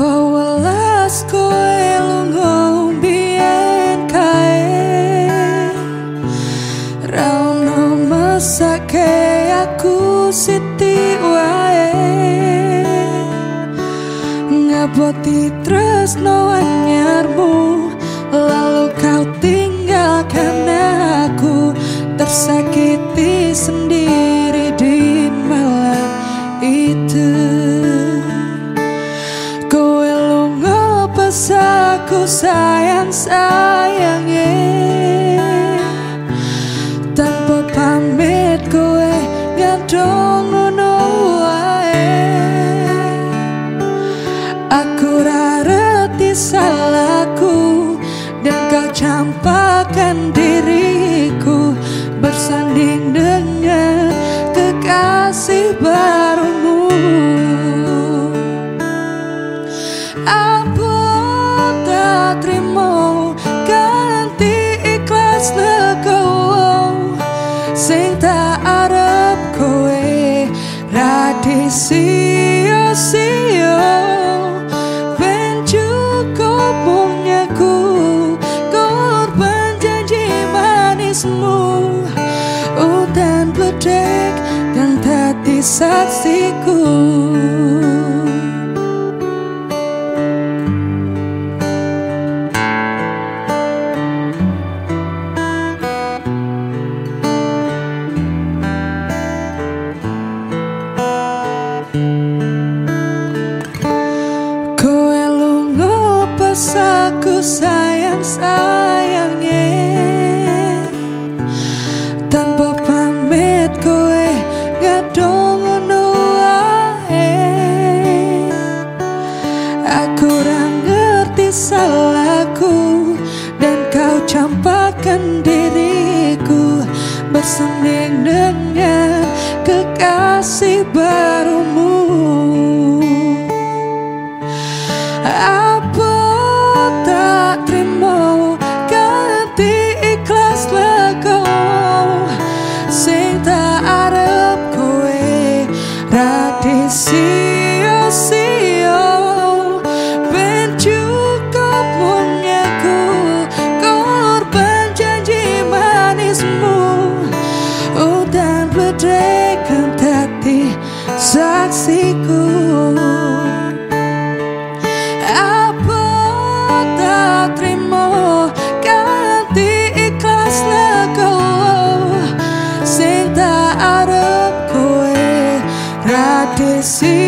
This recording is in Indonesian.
Awalas kowe lunga biyen kae. Rauno mesake aku siti wae. Ngaboti tresno anyarmu Lalu kau tinggalkan aku. Tersakiti sendiri lunga pas aku sayang sayangnya Tanpa pamit kowe ngadong ngono wae Aku rareti salahku Dan kau campakkan diriku Bersanding dengan kekasih barumu. Apa terima ganti ikhlas legowo Sing tak arep kowe radisio-sio Ben cukup punyaku korban janji manismu. Udan bedek dan tadi saksiku aku sayang sayangnya. Tanpa pamit kowe gadong ngono wae. Aku ora ngerti salahku Dan kau campakkan diriku. Bersanding dengan kekasih barumu kasihku Apa tak terima ganti ikhlas lego Sinta arep kue radisi